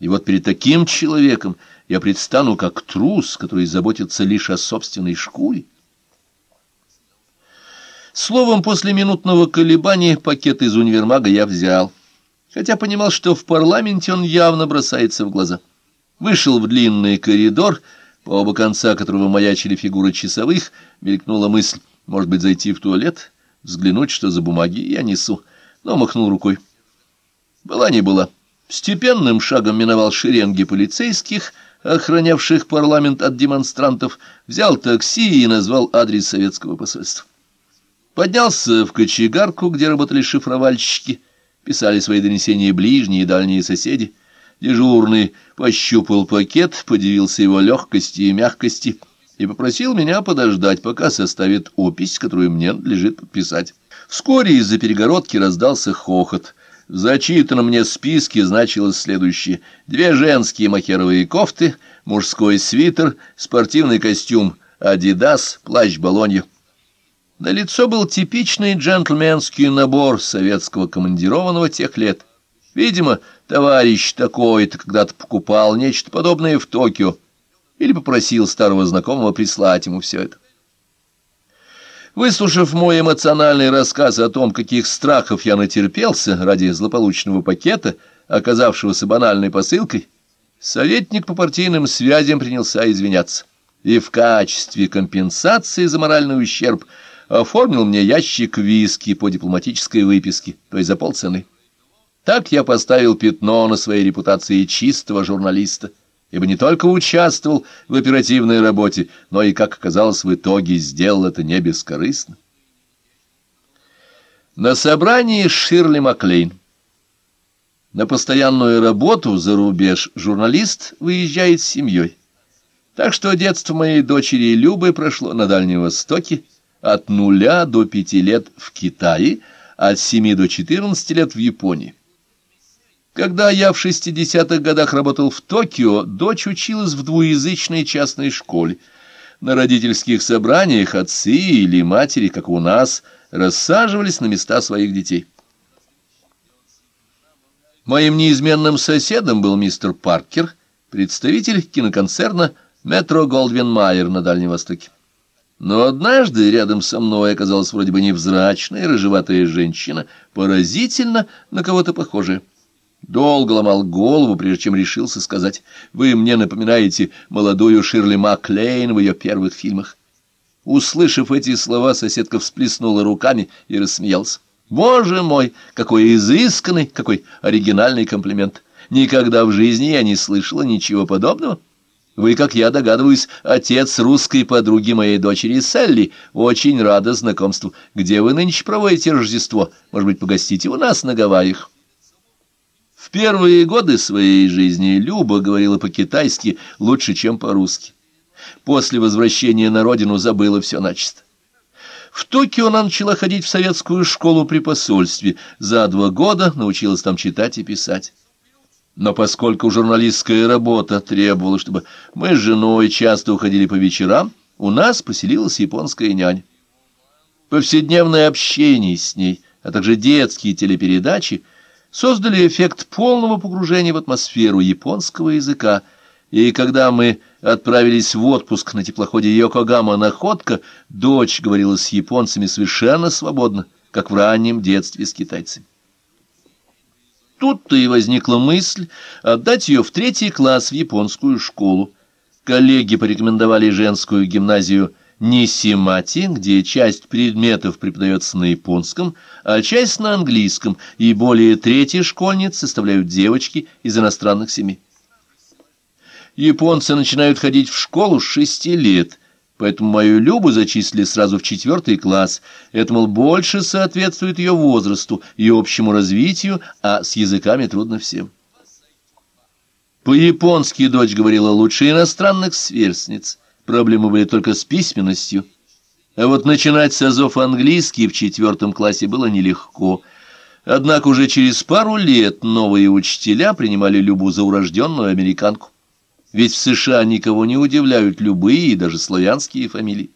И вот перед таким человеком я предстану как трус, который заботится лишь о собственной шкуре. Словом, после минутного колебания пакет из универмага я взял, хотя понимал, что в парламенте он явно бросается в глаза. Вышел в длинный коридор, по оба конца которого маячили фигуры часовых, мелькнула мысль, может быть, зайти в туалет, взглянуть, что за бумаги я несу, но махнул рукой. Была не была. Степенным шагом миновал шеренги полицейских, охранявших парламент от демонстрантов, взял такси и назвал адрес советского посольства. Поднялся в кочегарку, где работали шифровальщики, писали свои донесения ближние и дальние соседи. Дежурный пощупал пакет, подивился его легкости и мягкости и попросил меня подождать, пока составит опись, которую мне надлежит подписать. Вскоре из-за перегородки раздался хохот. В зачитанном мне списке значилось следующее. Две женские махеровые кофты, мужской свитер, спортивный костюм «Адидас», плащ «Болонья». На лицо был типичный джентльменский набор советского командированного тех лет. Видимо, товарищ такой-то когда-то покупал нечто подобное в Токио или попросил старого знакомого прислать ему все это. Выслушав мой эмоциональный рассказ о том, каких страхов я натерпелся ради злополучного пакета, оказавшегося банальной посылкой, советник по партийным связям принялся извиняться. И в качестве компенсации за моральный ущерб – оформил мне ящик виски по дипломатической выписке, то есть за полцены. Так я поставил пятно на своей репутации чистого журналиста, ибо не только участвовал в оперативной работе, но и, как оказалось, в итоге сделал это не бескорыстно. На собрании Ширли Маклейн. На постоянную работу за рубеж журналист выезжает с семьей. Так что детство моей дочери Любы прошло на Дальнем Востоке, от нуля до пяти лет в Китае, от семи до четырнадцати лет в Японии. Когда я в 60-х годах работал в Токио, дочь училась в двуязычной частной школе. На родительских собраниях отцы или матери, как у нас, рассаживались на места своих детей. Моим неизменным соседом был мистер Паркер, представитель киноконцерна «Метро Голдвин Майер» на Дальнем Востоке. Но однажды рядом со мной оказалась вроде бы невзрачная рыжеватая женщина, поразительно на кого-то похожая. Долго ломал голову, прежде чем решился сказать, «Вы мне напоминаете молодую Ширли Маклейн в ее первых фильмах». Услышав эти слова, соседка всплеснула руками и рассмеялся. «Боже мой, какой изысканный, какой оригинальный комплимент! Никогда в жизни я не слышала ничего подобного». Вы, как я догадываюсь, отец русской подруги моей дочери Селли. Очень рада знакомству. Где вы нынче проводите Рождество? Может быть, погостите у нас на Гавайях?» В первые годы своей жизни Люба говорила по-китайски лучше, чем по-русски. После возвращения на родину забыла все начисто. В Токио она начала ходить в советскую школу при посольстве. За два года научилась там читать и писать. Но поскольку журналистская работа требовала, чтобы мы с женой часто уходили по вечерам, у нас поселилась японская няня. Повседневное общение с ней, а также детские телепередачи создали эффект полного погружения в атмосферу японского языка, и когда мы отправились в отпуск на теплоходе Йокогама «Находка», дочь говорила с японцами совершенно свободно, как в раннем детстве с китайцами. Тут-то и возникла мысль отдать ее в третий класс в японскую школу. Коллеги порекомендовали женскую гимназию Нисимати, где часть предметов преподается на японском, а часть на английском, и более трети школьниц составляют девочки из иностранных семей. Японцы начинают ходить в школу с шести лет – поэтому мою Любу зачислили сразу в четвертый класс. Это, мол, больше соответствует ее возрасту, ее общему развитию, а с языками трудно всем. По-японски дочь говорила лучше иностранных сверстниц. Проблемы были только с письменностью. А вот начинать с азов английский в четвертом классе было нелегко. Однако уже через пару лет новые учителя принимали Любу за урожденную американку ведь в США никого не удивляют любые, даже славянские фамилии.